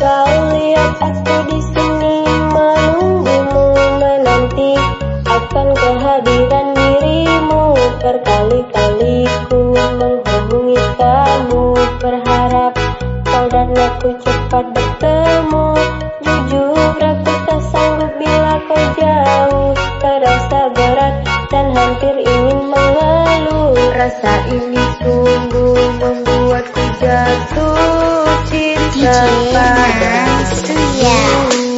Kau lihat aku di sini menunggumu menanti. Akan kehadiran dirimu berkali-kali ku menghubungi kamu berharap. Kau dan aku cepat bertemu. Jujur aku tak sanggup bila kau jauh. Terasa berat dan hampir ingin mengeluh. Rasa ini sungguh membuatku jatuh cinta padamu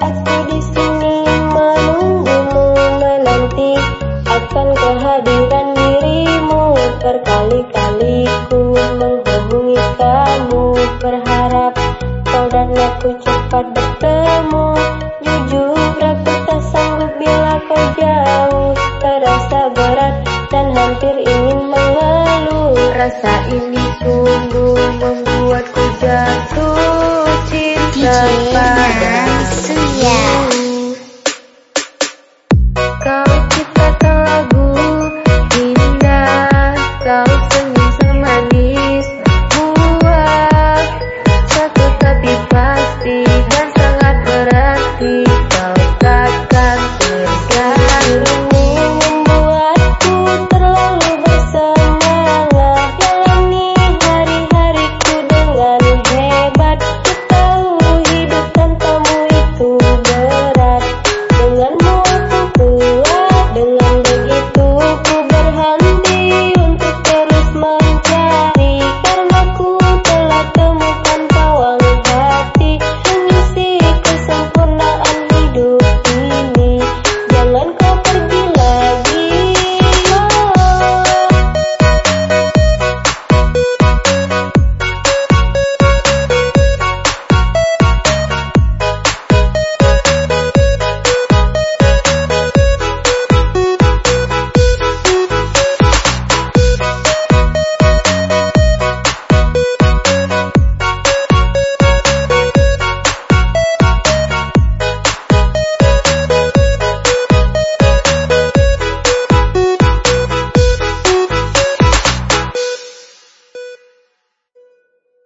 aku di sini menunggumu menanti akan kehadiran dirimu. Berkali-kali ku menghubungi kamu berharap kau dan aku cepat bertemu. Jujur aku tak sanggup bila kau jauh. Terasa berat dan hampir ingin mengeluh. Rasa ini sungguh membuatku jatuh cinta padamu Yeah.